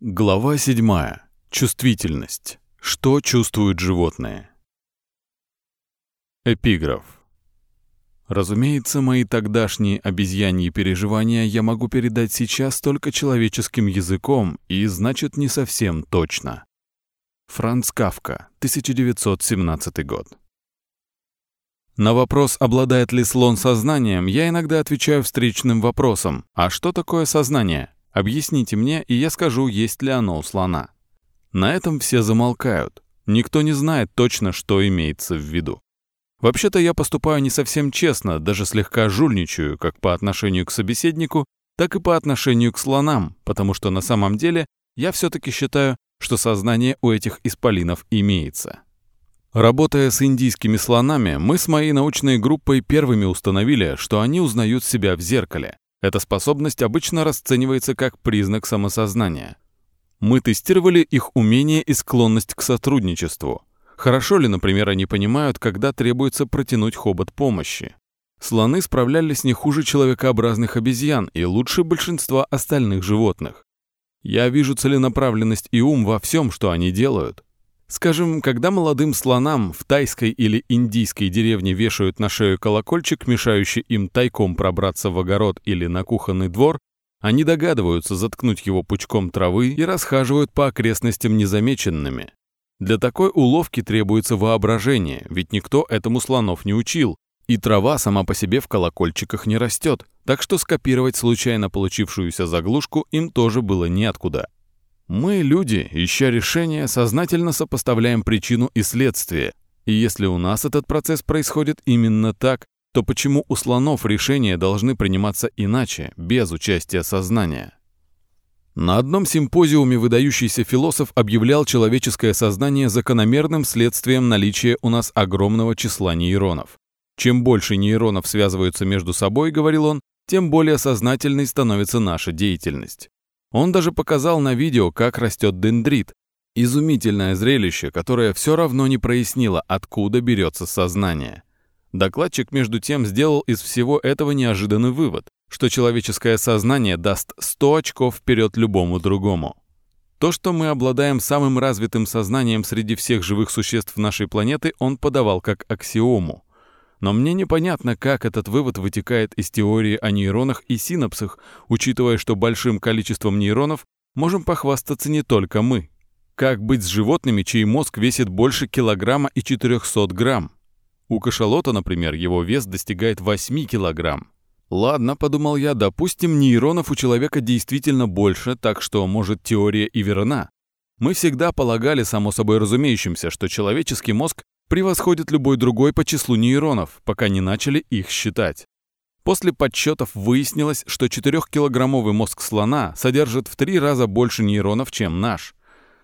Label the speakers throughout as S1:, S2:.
S1: Глава 7. Чувствительность. Что чувствуют животные? Эпиграф. Разумеется, мои тогдашние обезьяньи переживания я могу передать сейчас только человеческим языком и, значит, не совсем точно. Франц Кавка, 1917 год. На вопрос, обладает ли слон сознанием, я иногда отвечаю встречным вопросом «А что такое сознание?» Объясните мне, и я скажу, есть ли оно у слона. На этом все замолкают. Никто не знает точно, что имеется в виду. Вообще-то я поступаю не совсем честно, даже слегка жульничаю, как по отношению к собеседнику, так и по отношению к слонам, потому что на самом деле я все-таки считаю, что сознание у этих исполинов имеется. Работая с индийскими слонами, мы с моей научной группой первыми установили, что они узнают себя в зеркале. Эта способность обычно расценивается как признак самосознания. Мы тестировали их умение и склонность к сотрудничеству. Хорошо ли, например, они понимают, когда требуется протянуть хобот помощи? Слоны справлялись не хуже человекообразных обезьян и лучше большинства остальных животных. Я вижу целенаправленность и ум во всем, что они делают. Скажем, когда молодым слонам в тайской или индийской деревне вешают на шею колокольчик, мешающий им тайком пробраться в огород или на кухонный двор, они догадываются заткнуть его пучком травы и расхаживают по окрестностям незамеченными. Для такой уловки требуется воображение, ведь никто этому слонов не учил, и трава сама по себе в колокольчиках не растет, так что скопировать случайно получившуюся заглушку им тоже было неоткуда. Мы, люди, ища решения, сознательно сопоставляем причину и следствие. И если у нас этот процесс происходит именно так, то почему у слонов решения должны приниматься иначе, без участия сознания? На одном симпозиуме выдающийся философ объявлял человеческое сознание закономерным следствием наличия у нас огромного числа нейронов. Чем больше нейронов связываются между собой, говорил он, тем более сознательной становится наша деятельность. Он даже показал на видео, как растет дендрит. Изумительное зрелище, которое все равно не прояснило, откуда берется сознание. Докладчик, между тем, сделал из всего этого неожиданный вывод, что человеческое сознание даст 100 очков вперед любому другому. То, что мы обладаем самым развитым сознанием среди всех живых существ нашей планеты, он подавал как аксиому. Но мне непонятно, как этот вывод вытекает из теории о нейронах и синапсах, учитывая, что большим количеством нейронов можем похвастаться не только мы. Как быть с животными, чей мозг весит больше килограмма и 400 грамм? У кашалота, например, его вес достигает 8 килограмм. Ладно, подумал я, допустим, нейронов у человека действительно больше, так что, может, теория и верна. Мы всегда полагали, само собой разумеющимся, что человеческий мозг превосходит любой другой по числу нейронов, пока не начали их считать. После подсчетов выяснилось, что 4-килограммовый мозг слона содержит в три раза больше нейронов, чем наш.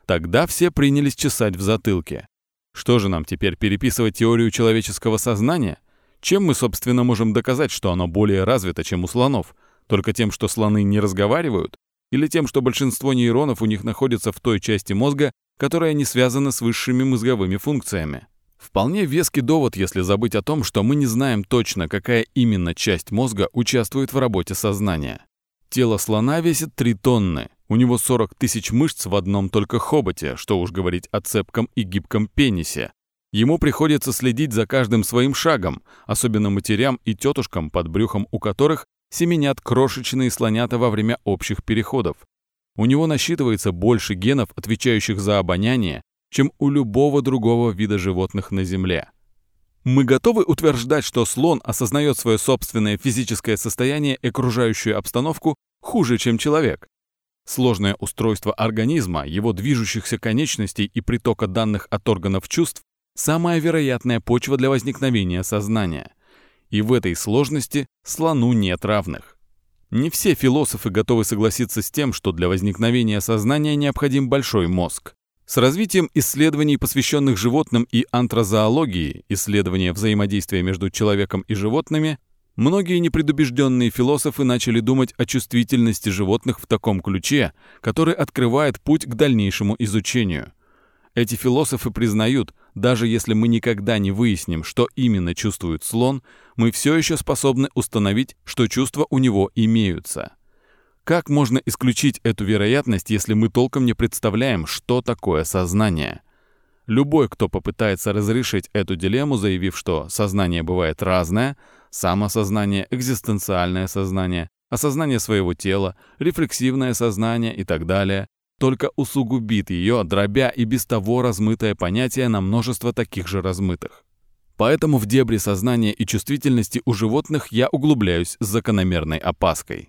S1: Тогда все принялись чесать в затылке. Что же нам теперь переписывать теорию человеческого сознания? Чем мы, собственно, можем доказать, что оно более развито, чем у слонов? Только тем, что слоны не разговаривают? Или тем, что большинство нейронов у них находится в той части мозга, которая не связана с высшими мозговыми функциями? Вполне веский довод, если забыть о том, что мы не знаем точно, какая именно часть мозга участвует в работе сознания. Тело слона весит 3 тонны, у него 40 тысяч мышц в одном только хоботе, что уж говорить о цепком и гибком пенисе. Ему приходится следить за каждым своим шагом, особенно матерям и тетушкам, под брюхом у которых семенят крошечные слонята во время общих переходов. У него насчитывается больше генов, отвечающих за обоняние, чем у любого другого вида животных на Земле. Мы готовы утверждать, что слон осознает свое собственное физическое состояние и окружающую обстановку хуже, чем человек. Сложное устройство организма, его движущихся конечностей и притока данных от органов чувств – самая вероятная почва для возникновения сознания. И в этой сложности слону нет равных. Не все философы готовы согласиться с тем, что для возникновения сознания необходим большой мозг. С развитием исследований, посвященных животным и антрозоологии, исследования взаимодействия между человеком и животными, многие непредубежденные философы начали думать о чувствительности животных в таком ключе, который открывает путь к дальнейшему изучению. Эти философы признают, даже если мы никогда не выясним, что именно чувствует слон, мы все еще способны установить, что чувства у него имеются. Как можно исключить эту вероятность, если мы толком не представляем, что такое сознание? Любой, кто попытается разрешить эту дилемму, заявив, что сознание бывает разное, самосознание, экзистенциальное сознание, осознание своего тела, рефлексивное сознание и так далее, только усугубит ее, дробя и без того размытое понятие на множество таких же размытых. Поэтому в дебри сознания и чувствительности у животных я углубляюсь с закономерной опаской.